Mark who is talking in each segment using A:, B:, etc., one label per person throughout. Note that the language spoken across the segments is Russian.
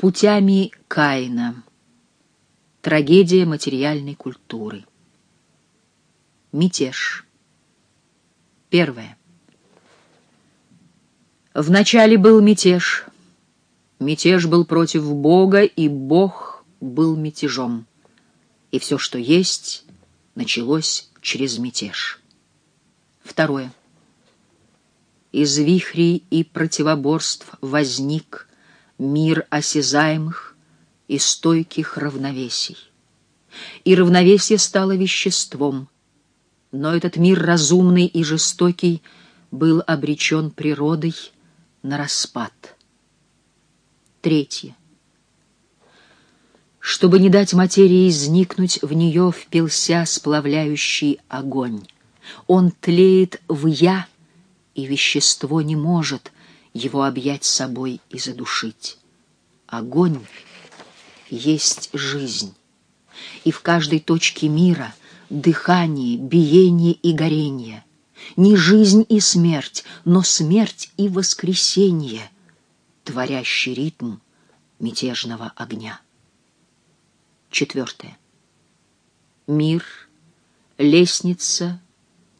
A: Путями Каина. Трагедия материальной культуры. Мятеж. Первое. Вначале был мятеж. Мятеж был против Бога, и Бог был мятежом. И все, что есть, началось через мятеж. Второе. Из вихрей и противоборств возник мир осязаемых и стойких равновесий. И равновесие стало веществом, но этот мир разумный и жестокий был обречен природой на распад. Третье. Чтобы не дать материи изникнуть, в нее впился сплавляющий огонь. Он тлеет в «я», и вещество не может его объять собой и задушить. Огонь есть жизнь, и в каждой точке мира дыхание, биение и горение. Не жизнь и смерть, но смерть и воскресение, творящий ритм мятежного огня. Четвертое. Мир — лестница,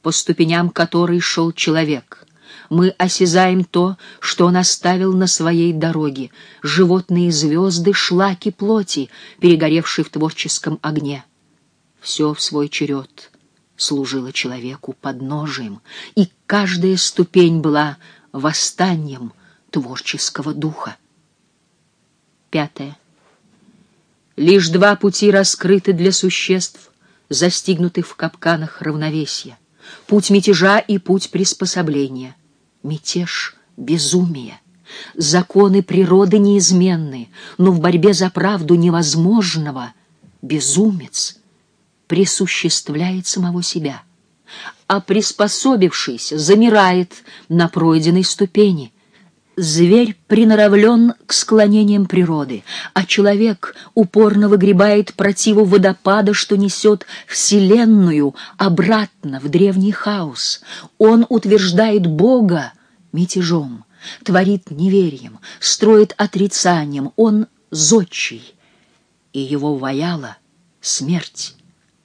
A: по ступеням которой шел человек. Мы осязаем то, что он оставил на своей дороге, животные звезды, шлаки плоти, перегоревшие в творческом огне. Все в свой черед служило человеку подножием, и каждая ступень была восстанием творческого духа. Пятое. Лишь два пути раскрыты для существ, застигнутых в капканах равновесия. Путь мятежа и путь приспособления. Мятеж — безумие. Законы природы неизменны, но в борьбе за правду невозможного безумец присуществляет самого себя, а приспособившись замирает на пройденной ступени — Зверь приноровлен к склонениям природы, а человек упорно выгребает противу водопада, что несет Вселенную обратно в древний хаос. Он утверждает Бога мятежом, творит неверием, строит отрицанием. Он зодчий, и его ваяла смерть,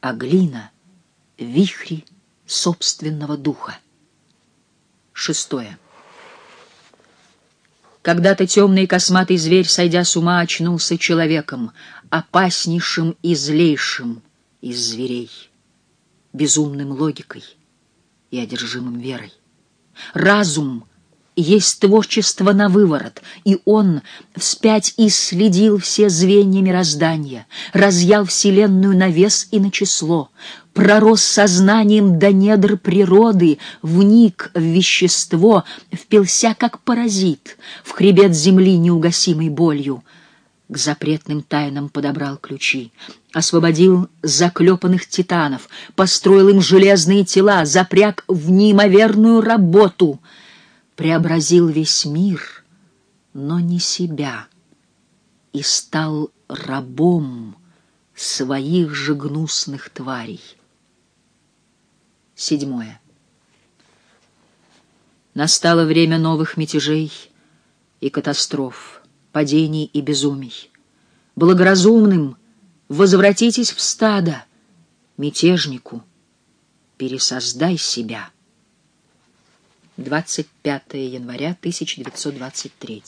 A: а глина — вихри собственного духа. Шестое. Когда-то темный и косматый зверь, сойдя с ума, очнулся человеком, опаснейшим и злейшим из зверей, безумным логикой и одержимым верой. Разум есть творчество на выворот, и он вспять исследил все звенья мироздания, разъял вселенную на вес и на число, пророс сознанием до недр природы, вник в вещество, впился как паразит в хребет земли неугасимой болью. К запретным тайнам подобрал ключи, освободил заклепанных титанов, построил им железные тела, запряг в неимоверную работу — преобразил весь мир, но не себя, и стал рабом своих же гнусных тварей. Седьмое. Настало время новых мятежей и катастроф, падений и безумий. Благоразумным возвратитесь в стадо, мятежнику пересоздай себя — 25 января 1923